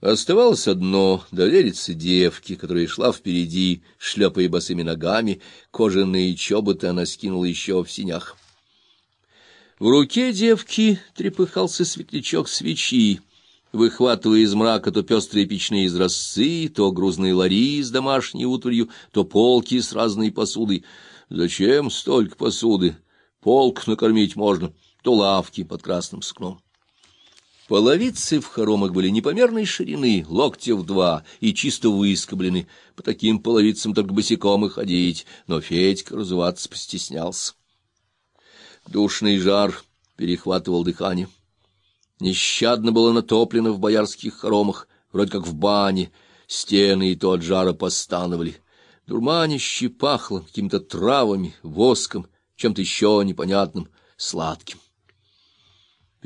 Оставалось одно — довериться девке, которая шла впереди, шлепая босыми ногами, кожаные чоботы она скинула еще в синях. В руке девки трепыхался светлячок свечи, выхватывая из мрака то пестрые печные изразцы, то грузные лари с домашней утварью, то полки с разной посудой. Зачем столько посуды? Полк накормить можно, то лавки под красным сукном. Половицы в хоромах были непомерной ширины, локтев два, и чисто выскоблены. По таким половицам только босиком и ходить, но Федька разуваться постеснялся. Душный жар перехватывал дыхание. Нещадно было натоплено в боярских хоромах, вроде как в бане, стены и то от жара постановали. Дурманище пахло какими-то травами, воском, чем-то еще непонятным, сладким.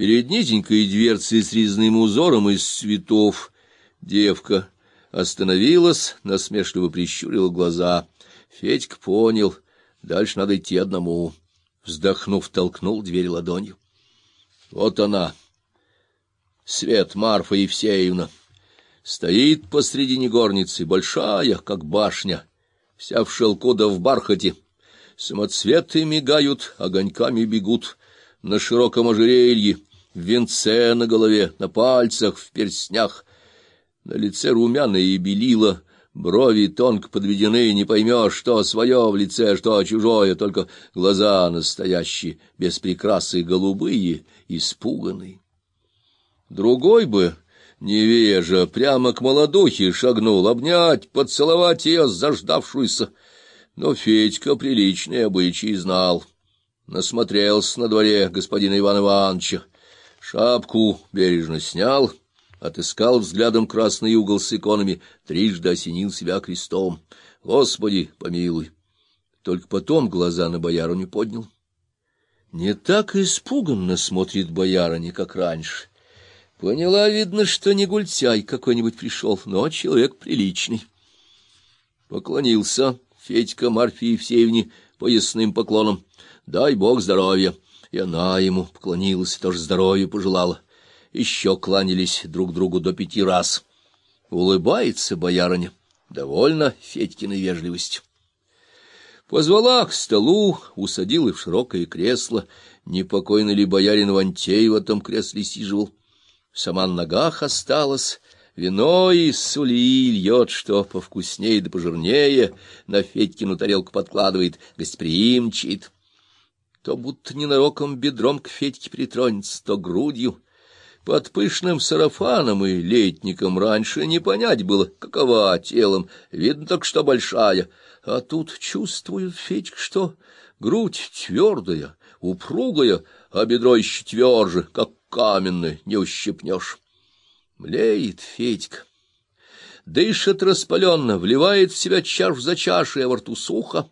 Перед низенькой дверцей с резным узором из цветов девка остановилась, насмешливо прищурила глаза. Федька понял, дальше надо идти одному. Вздохнув, толкнул дверь ладонью. Вот она, Свет Марфа Евсеевна. Стоит посредине горницы, большая, как башня, вся в шелку да в бархате. Самоцветы мигают, огоньками бегут — на широком ожерелье, в венце на голове, на пальцах, в перстнях. На лице румяное и белило, брови тонко подведены, не поймешь, что свое в лице, что чужое, только глаза настоящие, без прикрасы, голубые, испуганные. Другой бы, невежа, прямо к молодухе шагнул, обнять, поцеловать ее заждавшуюся, но Федька приличные обычаи знал. Насмотрелся на дворе господина Ивана Ивановича. Шапку бережно снял, отыскал взглядом красный угол с иконами, трижды осенил себя крестом. Господи, помилуй! Только потом глаза на бояру не поднял. Не так испуганно смотрит боярыня, как раньше. Поняла, видно, что не гультяй какой-нибудь пришел, но человек приличный. Поклонился Федька Марфе Евсеевне поясным поклоном. Дай бог здоровья. И она ему поклонилась, тоже здоровья пожелала. Еще кланялись друг другу до пяти раз. Улыбается боярыня, довольно Федькиной вежливостью. Позвала к столу, усадила в широкое кресло. Непокойный ли боярин Вантей в этом кресле сиживал? Сама на ногах осталась, Вино из сулии льет, что повкуснее да пожирнее, на Федькину тарелку подкладывает, гостеприимчит. То будто ненароком бедром к Федьке притронется, то грудью. Под пышным сарафаном и летником раньше не понять было, какова телом, видно так что большая. А тут чувствует Федька, что грудь твердая, упругая, а бедро еще тверже, как каменное, не ущипнешь. Млеет Федька. Дышит распаленно, вливает в себя чаш за чашей, а во рту сухо.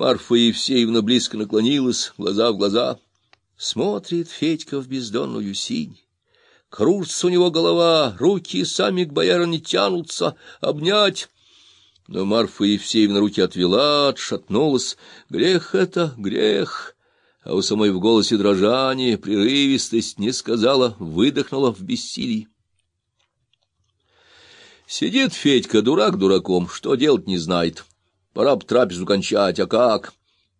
Марфа Евсеевна близко наклонилась, глаза в глаза. Смотрит Федька в бездонную синь. Кружится у него голова, руки сами к боярине тянутся, обнять. Но Марфа Евсеевна руки отвела, отшатнулась. Грех это, грех а у самой в голосе дрожание, прерывистость не сказала, выдохнула в бессилии. Сидит Федька, дурак дураком, что делать не знает. Пора б трапезу кончать, а как?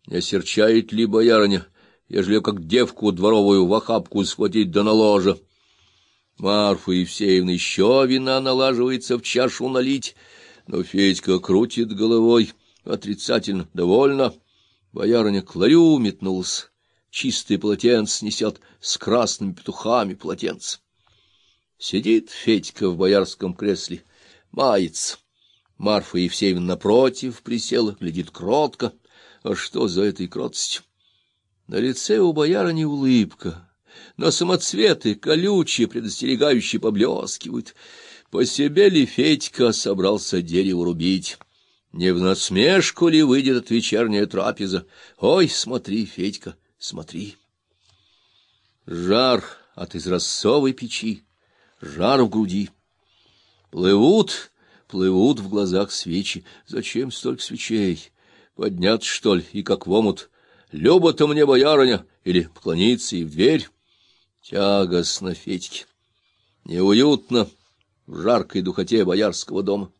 Не осерчает ли боярыня, ежели как девку дворовую в охапку схватить да на ложе? Марфа Евсеевна еще вина налаживается в чашу налить, но Федька крутит головой отрицательно, довольно. Боярыня к ларю метнулась чистое полотенце несет с красными петухами полотенце. Сидит Федька в боярском кресле, мается. Марфа Евсеевна напротив присела, глядит кротко. А что за этой кротостью? На лице у боярыни улыбка, но самоцветы колючие, предостерегающие поблескивают. По себе ли Федька собрался дерево рубить? Не в насмешку ли выйдет от вечерняя трапеза? Ой, смотри, Федька, Смотри. Жар от израсцовой печи, жар в груди. Плывут, плывут в глазах свечи. Зачем столько свечей? Подняться, что ли, и как в омут? Люба-то мне, боярыня, или поклониться и в дверь? Тягостно Федьке. Неуютно в жаркой духоте боярского дома.